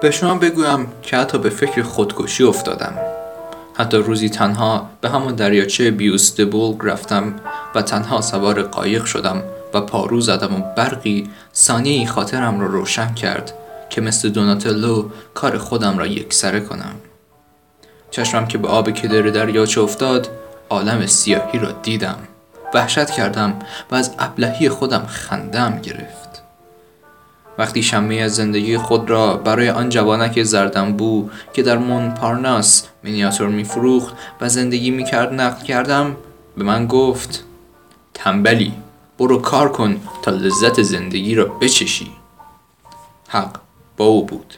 به شما بگویم که حتی به فکر خودکشی افتادم. حتی روزی تنها به همان دریاچه بیوستبولگ رفتم و تنها سوار قایق شدم و پارو زدم و برقی ثانیه خاطرم را رو روشن کرد که مثل دوناتلو کار خودم را یکسره کنم. چشمم که به آب کدر دریاچه افتاد عالم سیاهی را دیدم. وحشت کردم و از ابلهی خودم خندم گرفت. وقتی شمه از زندگی خود را برای آن جوانک زردنبو که در مون پارناس مینیاتور میفروخت و زندگی می‌کرد نقل کردم به من گفت تنبلی برو کار کن تا لذت زندگی را بچشی. حق با او بود.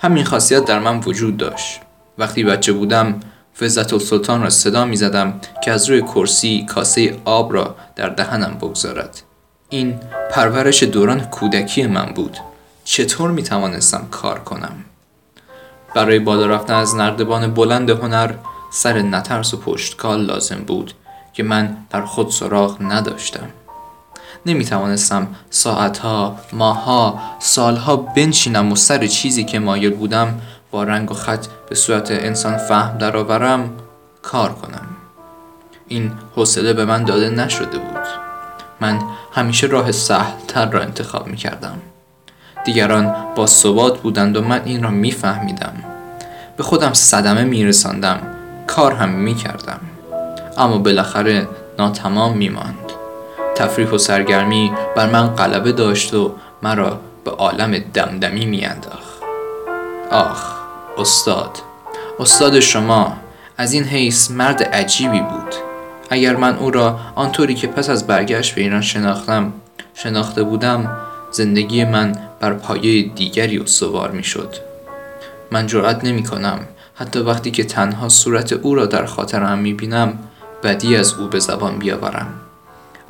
همین خاصیت در من وجود داشت. وقتی بچه بودم فزت السلطان را صدا می زدم که از روی کرسی کاسه آب را در دهنم بگذارد. این پرورش دوران کودکی من بود. چطور می توانستم کار کنم؟ برای بالا رفتن از نردبان بلند هنر سر نترس و پشتکال لازم بود که من در خود سراغ نداشتم. نمی توانستم ساعتها، ماها، سالها بنشینم و سر چیزی که مایل بودم با رنگ و خط به صورت انسان فهم درآورم کار کنم. این حوصله به من داده نشده بود. من همیشه راه تر را انتخاب می کردم دیگران با ثبات بودند و من این را می فهمیدم به خودم صدمه می رساندم کار هم می کردم اما بالاخره ناتمام می ماند تفریح و سرگرمی بر من غلبه داشت و مرا به عالم دمدمی می انداخت آخ استاد. استاد شما از این حیث مرد عجیبی بود. اگر من او را آنطوری که پس از برگشت به ایران شناختم شناخته بودم زندگی من بر پایه دیگری استوار می شد من جرأت نمی کنم حتی وقتی که تنها صورت او را در خاطرم می بینم بدی از او به زبان بیاورم.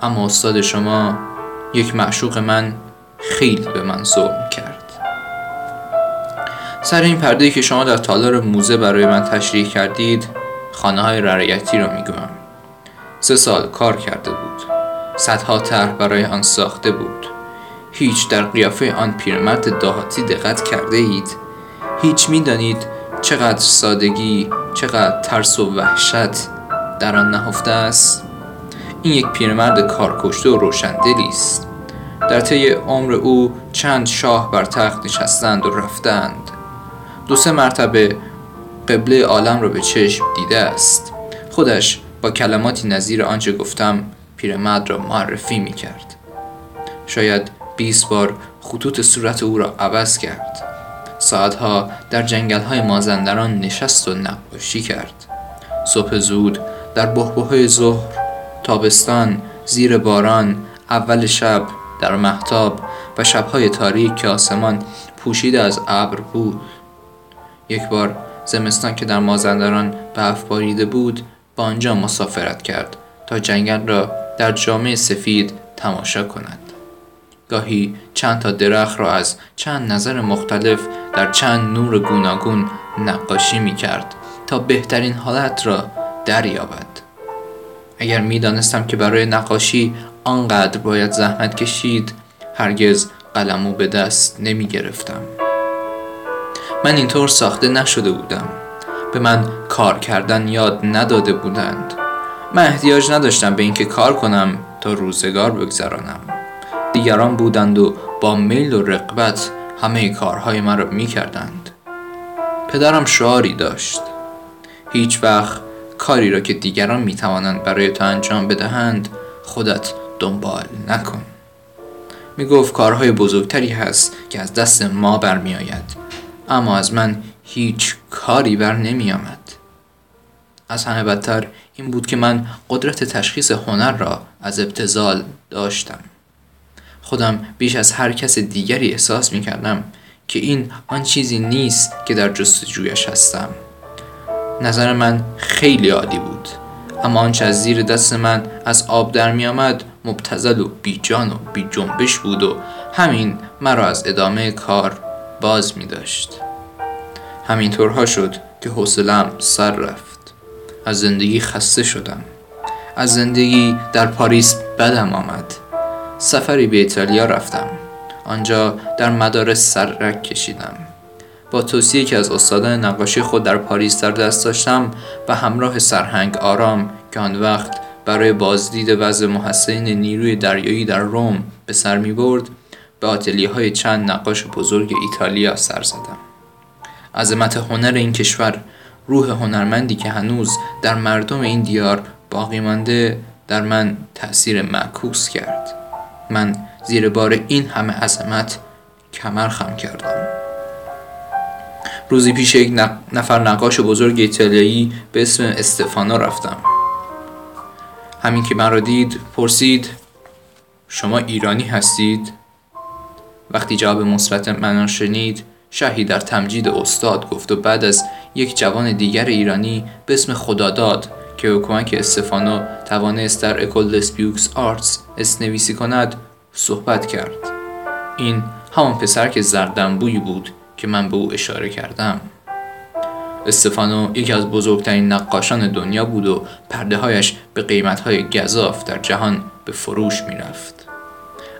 اما استاد شما یک معشوق من خیلی به من ظلم کرد. سر این پرده که شما در تالار موزه برای من تشریح کردید خانه های رعیتی را می‌گویم. سه سال کار کرده بود. صدها طرح برای آن ساخته بود. هیچ در قیافه آن پیرمرد دهاتی دقت کرده اید؟ هیچ می‌دانید چقدر سادگی چقدر ترس و وحشت در آن نهفته است؟ این یک پیرمرد کارکشته و روشندلی است. در طی عمر او چند شاه بر تخت نشستند و رفتند. دو سه مرتبه قبله عالم را به چشم دیده است. خودش با کلماتی نظیر آنچه گفتم پیرمرد را معرفی می کرد. شاید 20 بار خطوط صورت او را عوض کرد. ساعتها در جنگل های مازندران نشست و نقاشی کرد. صبح زود در بحبه ظهر تابستان زیر باران اول شب در محتاب و شبهای تاریک که آسمان پوشیده از ابر بود. یک بار زمستان که در مازندران برف باریده بود با آنجا مسافرت کرد تا جنگل را در جامعه سفید تماشا کند. گاهی چند تا درخت را از چند نظر مختلف در چند نور گوناگون نقاشی می کرد تا بهترین حالت را دریابد. اگر می دانستم که برای نقاشی آنقدر باید زحمت کشید هرگز قلمو به دست نمی گرفتم من اینطور ساخته نشده بودم. به من کار کردن یاد نداده بودند. من احتیاج نداشتم به اینکه کار کنم تا روزگار بگذرانم. دیگران بودند و با میل و رقبت همه کارهای من را می کردند پدرم شعاری داشت. هیچ وقت کاری را که دیگران می توانند برای تو انجام بدهند خودت دنبال نکن. می گفت کارهای بزرگتری هست که از دست ما برمی آید اما از من هیچ کاری بر نمی آمد. از همه بدتر این بود که من قدرت تشخیص هنر را از ابتزال داشتم. خودم بیش از هر کس دیگری احساس می کردم که این آن چیزی نیست که در جستجویش هستم. نظر من خیلی عالی بود اما آنچه از زیر دست من از آب در می آمد مبتزل و بیجان و بی جنبش بود و همین مرا از ادامه کار باز می داشت همینطورها شد که حوصلم سر رفت. از زندگی خسته شدم. از زندگی در پاریس بدم آمد. سفری به ایتالیا رفتم. آنجا در مدارس سرک کشیدم. با توصیه که از استادان نقاشی خود در پاریس در دست داشتم و همراه سرهنگ آرام که آن وقت برای بازدید وضع محسن نیروی دریایی در روم به سر می برد به آتلیه های چند نقاش بزرگ ایتالیا سر زدم. عظمت هنر این کشور روح هنرمندی که هنوز در مردم این دیار باقی مانده در من تأثیر معکوس کرد. من زیر بار این همه عظمت کمر خم کردم. روزی پیش یک نفر نقاش بزرگ ایتالیایی به اسم استفانو رفتم. همین که من را دید پرسید شما ایرانی هستید؟ وقتی جواب مثبت من شنید شهی در تمجید استاد گفت و بعد از یک جوان دیگر ایرانی به اسم خداداد که به کمک استفانو توانست در اکول دسپیوکس آرتس اسنویسی کند صحبت کرد این همان پسر که زردنبویی بود که من به او اشاره کردم استفانو یکی از بزرگترین نقاشان دنیا بود و پرده هایش به قیمت های گذاف در جهان به فروش می رفت.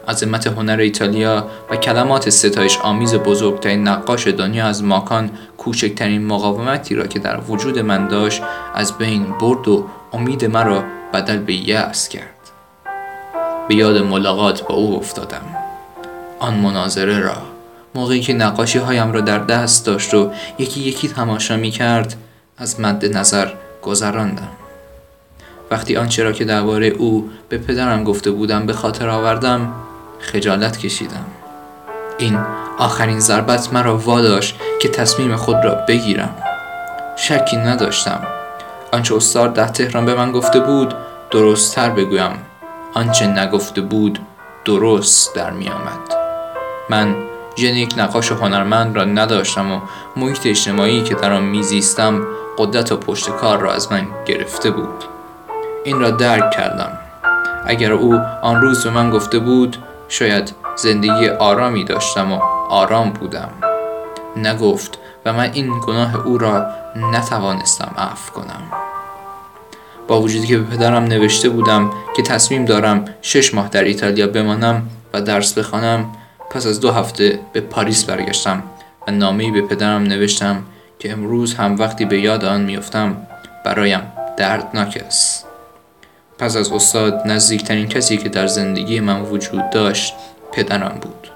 عظمت هنر ایتالیا و کلمات ستایش آمیز بزرگترین نقاش دنیا از ماکان کوچکترین مقاومتی را که در وجود من داشت از بین برد و امید مرا بدل به یأس کرد. به یاد ملاقات با او افتادم. آن مناظره را موقعی که نقاشی هایم را در دست داشت و یکی یکی تماشا می کرد از مد نظر گذراندم. وقتی آنچه را که درباره او به پدرم گفته بودم به خاطر آوردم خجالت کشیدم. این آخرین ضربت مرا واداشت که تصمیم خود را بگیرم. شکی نداشتم. آنچه استاد در تهران به من گفته بود درست تر بگویم. آنچه نگفته بود درست در می آمد. من ژن یک نقاش هنرمند را نداشتم و محیط اجتماعی که در آن میزیستم قدرت و پشت کار را از من گرفته بود. این را درک کردم. اگر او آن روز به من گفته بود شاید زندگی آرامی داشتم و آرام بودم. نگفت و من این گناه او را نتوانستم عفو کنم. با وجودی که به پدرم نوشته بودم که تصمیم دارم شش ماه در ایتالیا بمانم و درس بخوانم پس از دو هفته به پاریس برگشتم و نامه‌ای به پدرم نوشتم که امروز هم وقتی به یاد آن میافتم برایم دردناک است. پس از استاد نزدیکترین کسی که در زندگی من وجود داشت پدرم بود.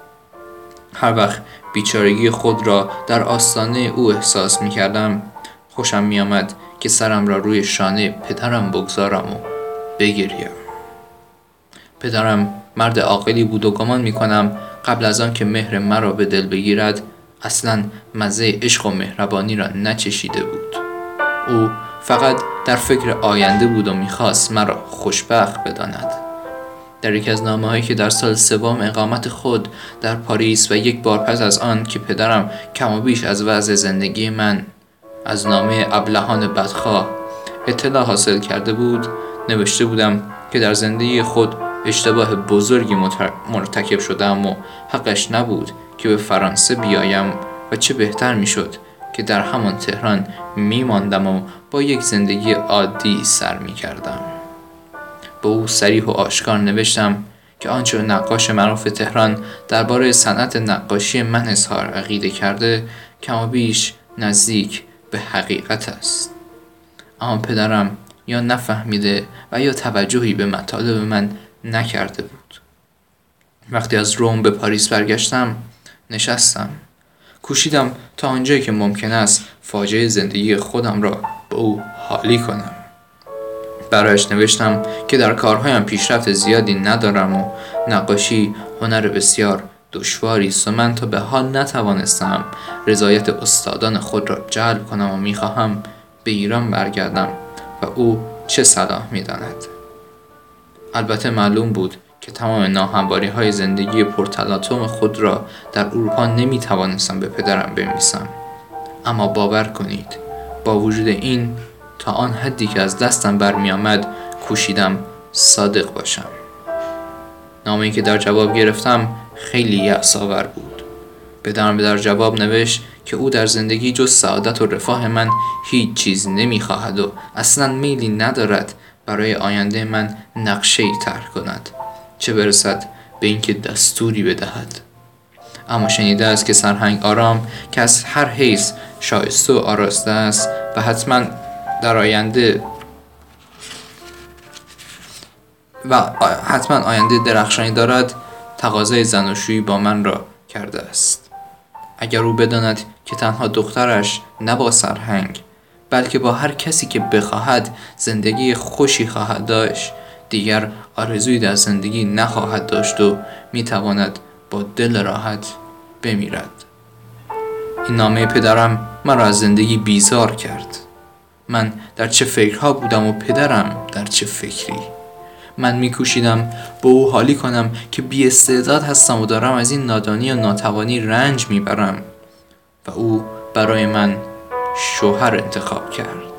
هر وقت بیچارگی خود را در آستانه او احساس می کردم خوشم می آمد که سرم را روی شانه پدرم بگذارم و بگریم. پدرم مرد عاقلی بود و گمان می کنم قبل از آن که مهر مرا به دل بگیرد اصلا مزه عشق و مهربانی را نچشیده بود. او فقط در فکر آینده بود و می‌خواست مرا خوشبخت بداند. در یکی از نامه هایی که در سال سوم اقامت خود در پاریس و یک بار پس از آن که پدرم کم و بیش از وضع زندگی من از نامه ابلهان بدخواه اطلاع حاصل کرده بود نوشته بودم که در زندگی خود اشتباه بزرگی مرتکب شدم و حقش نبود که به فرانسه بیایم و چه بهتر می‌شد که در همان تهران میماندم و با یک زندگی عادی سر می کردم. به او سریح و آشکار نوشتم که آنچه نقاش معروف تهران درباره صنعت نقاشی من اظهار عقیده کرده کما بیش نزدیک به حقیقت است. اما پدرم یا نفهمیده و یا توجهی به مطالب من نکرده بود. وقتی از روم به پاریس برگشتم نشستم. کوشیدم تا آنجایی که ممکن است فاجعه زندگی خودم را به او حالی کنم. برایش نوشتم که در کارهایم پیشرفت زیادی ندارم و نقاشی هنر بسیار دشواری است و من تا به حال نتوانستم رضایت استادان خود را جلب کنم و می‌خواهم به ایران برگردم و او چه صلاح می‌داند. البته معلوم بود که تمام ناهمواری های زندگی پرتلاتوم خود را در اروپا نمی توانستم به پدرم بمیسم اما باور کنید با وجود این تا آن حدی که از دستم برمی آمد کوشیدم صادق باشم. نامه که در جواب گرفتم خیلی یعصاور بود. پدرم در جواب نوشت که او در زندگی جز سعادت و رفاه من هیچ چیز نمی‌خواهد و اصلا میلی ندارد برای آینده من نقشه ای کند. چه برسد به اینکه دستوری بدهد. اما شنیده است که سرهنگ آرام که از هر حیث شایسته و آراسته است و حتما در آینده و حتما آینده درخشانی دارد تقاضای زناشویی با من را کرده است. اگر او بداند که تنها دخترش نه با سرهنگ بلکه با هر کسی که بخواهد زندگی خوشی خواهد داشت دیگر آرزوی در زندگی نخواهد داشت و می‌تواند با دل راحت بمیرد. این نامه پدرم مرا از زندگی بیزار کرد. من در چه فکرها بودم و پدرم در چه فکری؟ من میکوشیدم با او حالی کنم که بی استعداد هستم و دارم از این نادانی و ناتوانی رنج می‌برم و او برای من شوهر انتخاب کرد.